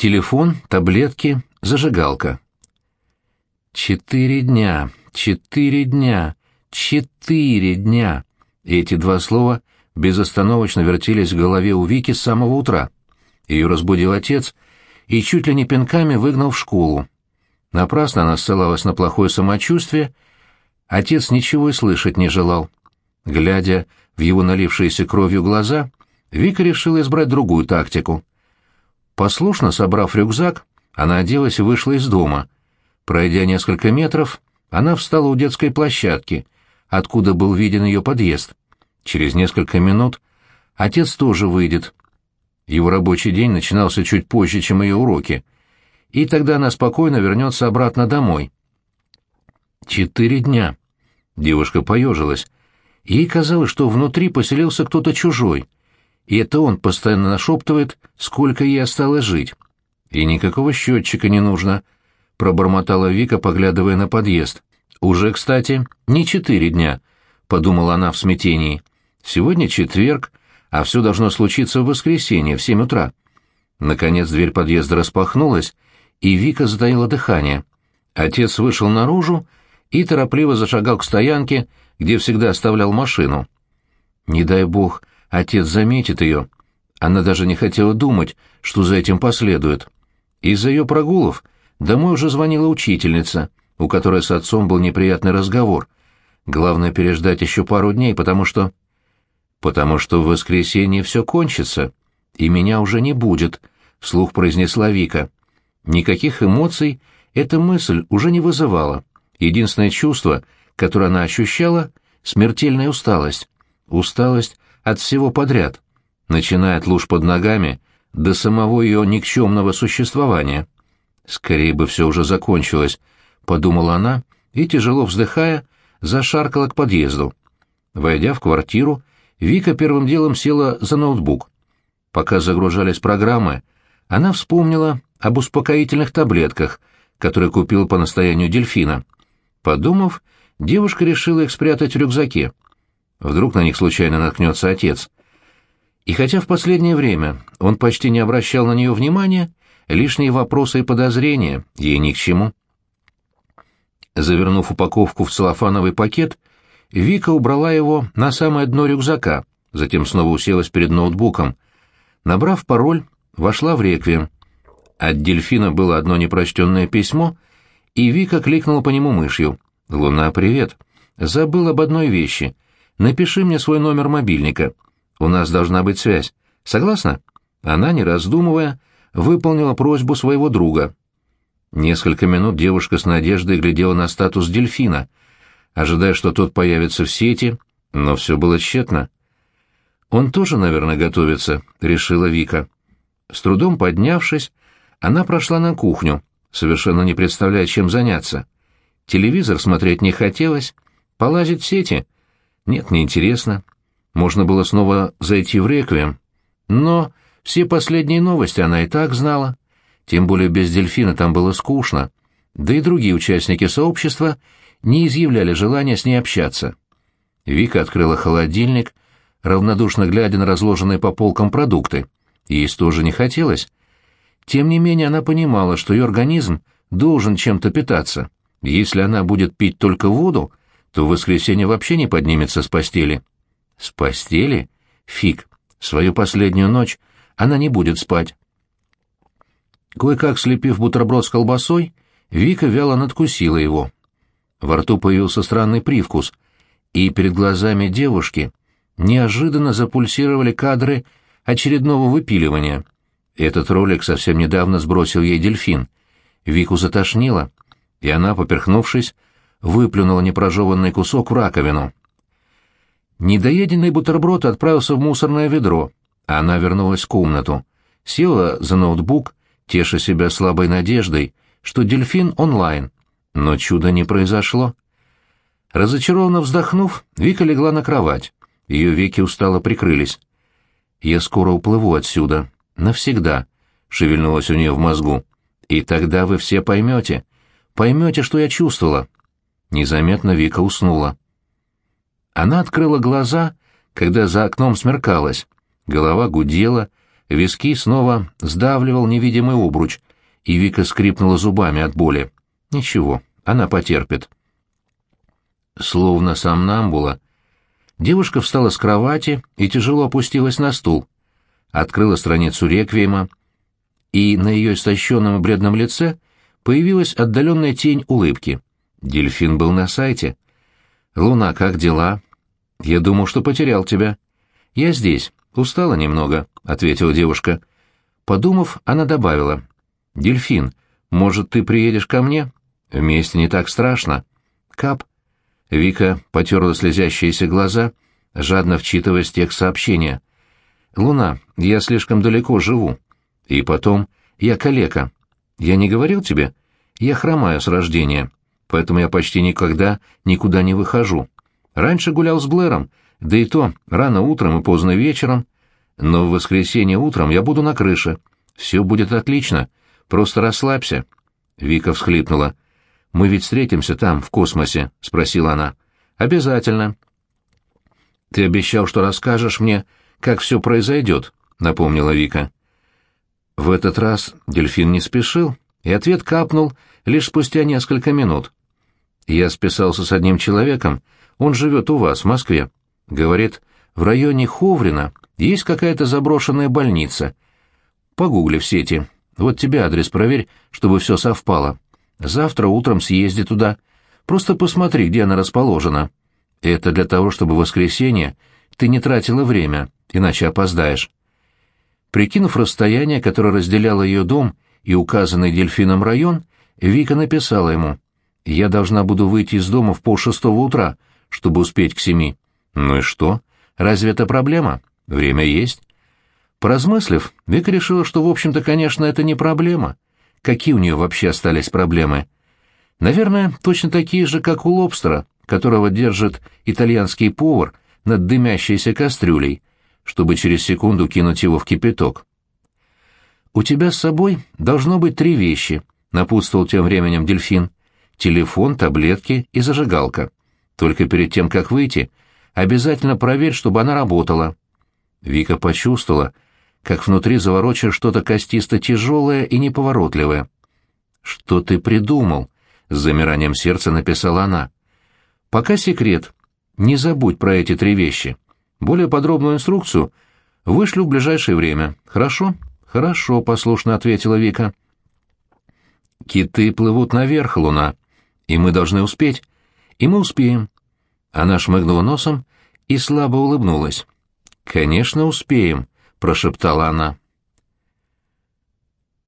Телефон, таблетки, зажигалка. Четыре дня, четыре дня, четыре дня. Эти два слова безостановочно вертелись в голове у Вики с самого утра. Ее разбудил отец и чуть ли не пинками выгнал в школу. Напрасно она ссылалась на плохое самочувствие, отец ничего и слышать не желал. Глядя в его налившиеся кровью глаза, Вика решила избрать другую тактику. Послушно собрав рюкзак, она оделась и вышла из дома. Пройдя несколько метров, она встала у детской площадки, откуда был виден ее подъезд. Через несколько минут отец тоже выйдет. Его рабочий день начинался чуть позже, чем ее уроки, и тогда она спокойно вернется обратно домой. Четыре дня. Девушка поежилась. Ей казалось, что внутри поселился кто-то чужой, и это он постоянно нашептывает, сколько ей осталось жить. И никакого счетчика не нужно, — пробормотала Вика, поглядывая на подъезд. «Уже, кстати, не четыре дня», — подумала она в смятении. «Сегодня четверг, а все должно случиться в воскресенье в семь утра». Наконец дверь подъезда распахнулась, и Вика затаила дыхание. Отец вышел наружу и торопливо зашагал к стоянке, где всегда оставлял машину. Не дай бог, отец заметит ее. Она даже не хотела думать, что за этим последует. Из-за ее прогулов домой уже звонила учительница, у которой с отцом был неприятный разговор. Главное переждать еще пару дней, потому что... Потому что в воскресенье все кончится, и меня уже не будет, — вслух произнесла Вика. Никаких эмоций эта мысль уже не вызывала. Единственное чувство — которую она ощущала, смертельная усталость. Усталость от всего подряд, начиная от луж под ногами до самого ее никчемного существования. «Скорее бы все уже закончилось», — подумала она и, тяжело вздыхая, зашаркала к подъезду. Войдя в квартиру, Вика первым делом села за ноутбук. Пока загружались программы, она вспомнила об успокоительных таблетках, которые купила по настоянию дельфина. Подумав, девушка решила их спрятать в рюкзаке. Вдруг на них случайно наткнется отец. И хотя в последнее время он почти не обращал на нее внимания, лишние вопросы и подозрения ей ни к чему. Завернув упаковку в целлофановый пакет, Вика убрала его на самое дно рюкзака, затем снова уселась перед ноутбуком. Набрав пароль, вошла в реквием. От дельфина было одно непрочтенное письмо, и Вика кликнула по нему мышью. «Луна, привет. Забыл об одной вещи. Напиши мне свой номер мобильника. У нас должна быть связь. Согласна?» Она, не раздумывая, выполнила просьбу своего друга. Несколько минут девушка с надеждой глядела на статус дельфина, ожидая, что тот появится в сети, но все было тщетно. «Он тоже, наверное, готовится», — решила Вика. С трудом поднявшись, она прошла на кухню, совершенно не представляя, чем заняться. Телевизор смотреть не хотелось, полазить в сети. Нет, неинтересно. Можно было снова зайти в реквием. Но все последние новости она и так знала. Тем более без дельфина там было скучно. Да и другие участники сообщества не изъявляли желания с ней общаться. Вика открыла холодильник, равнодушно глядя на разложенные по полкам продукты. Есть тоже не хотелось. Тем не менее она понимала, что ее организм должен чем-то питаться. Если она будет пить только воду, то в воскресенье вообще не поднимется с постели. С постели? Фиг. Свою последнюю ночь она не будет спать. Кое-как слепив бутерброд с колбасой, Вика вяло надкусила его. Во рту появился странный привкус, и перед глазами девушки неожиданно запульсировали кадры очередного выпиливания. Этот ролик совсем недавно сбросил ей дельфин. Вику затошнило и она, поперхнувшись, выплюнула непрожеванный кусок в раковину. Недоеденный бутерброд отправился в мусорное ведро, а она вернулась в комнату, села за ноутбук, теша себя слабой надеждой, что дельфин онлайн, но чуда не произошло. Разочарованно вздохнув, Вика легла на кровать. Ее веки устало прикрылись. «Я скоро уплыву отсюда. Навсегда», — шевельнулось у нее в мозгу. «И тогда вы все поймете, Поймете, что я чувствовала». Незаметно Вика уснула. Она открыла глаза, когда за окном смеркалось. Голова гудела, Виски снова сдавливал невидимый обруч, и Вика скрипнула зубами от боли. Ничего, она потерпит. Словно сам Намбула, девушка встала с кровати и тяжело опустилась на стул. Открыла страницу реквиема, и на ее истощенном и бледном лице появилась отдаленная тень улыбки. Дельфин был на сайте. «Луна, как дела?» «Я думал, что потерял тебя». «Я здесь. Устала немного», — ответила девушка. Подумав, она добавила. «Дельфин, может, ты приедешь ко мне? Вместе не так страшно». «Кап». Вика потерла слезящиеся глаза, жадно вчитываясь текст сообщения. «Луна, я слишком далеко живу. И потом, я калека. Я не говорил тебе? Я хромаю с рождения, поэтому я почти никогда никуда не выхожу. Раньше гулял с Блэром, да и то рано утром и поздно вечером. Но в воскресенье утром я буду на крыше. Все будет отлично. Просто расслабься». Вика всхлипнула. «Мы ведь встретимся там, в космосе?» — спросила она. «Обязательно». «Ты обещал, что расскажешь мне, как все произойдет», — напомнила Вика. В этот раз дельфин не спешил, и ответ капнул лишь спустя несколько минут. «Я списался с одним человеком, он живет у вас, в Москве. Говорит, в районе Ховрина есть какая-то заброшенная больница. Погугли в сети. Вот тебе адрес проверь, чтобы все совпало. Завтра утром съезди туда. Просто посмотри, где она расположена. Это для того, чтобы в воскресенье ты не тратила время, иначе опоздаешь. Прикинув расстояние, которое разделяло ее дом и указанный дельфином район, Вика написала ему «Я должна буду выйти из дома в полшестого утра, чтобы успеть к семи». «Ну и что? Разве это проблема? Время есть». Поразмыслив, Вика решила, что, в общем-то, конечно, это не проблема. Какие у нее вообще остались проблемы? Наверное, точно такие же, как у лобстера, которого держит итальянский повар над дымящейся кастрюлей, чтобы через секунду кинуть его в кипяток. «У тебя с собой должно быть три вещи», — напутствовал тем временем дельфин. «Телефон, таблетки и зажигалка. Только перед тем, как выйти, обязательно проверь, чтобы она работала». Вика почувствовала, как внутри заворочено что-то костисто-тяжелое и неповоротливое. «Что ты придумал?» — с замиранием сердца написала она. «Пока секрет. Не забудь про эти три вещи. Более подробную инструкцию вышлю в ближайшее время. Хорошо? Хорошо, послушно ответила Вика. Киты плывут наверх, луна, и мы должны успеть. И мы успеем. Она шмыгнула носом и слабо улыбнулась. Конечно, успеем, прошептала она.